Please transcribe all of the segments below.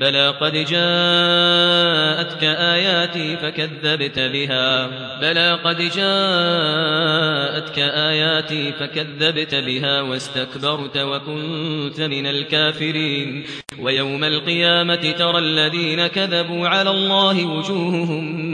بلى قد جاءتك آياتي فكذبت بها. بلى قد جاءتك آياتي فكذبت بها واستكبرت وكنت من الكافرين. ويوم القيامة ترى الذين كذبوا على الله وجوههم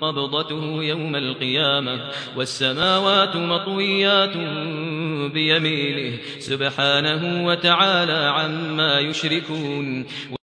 قبضته يوم القيامة والسماوات مطويات بيمينه سبحانه وتعالى عما يشركون.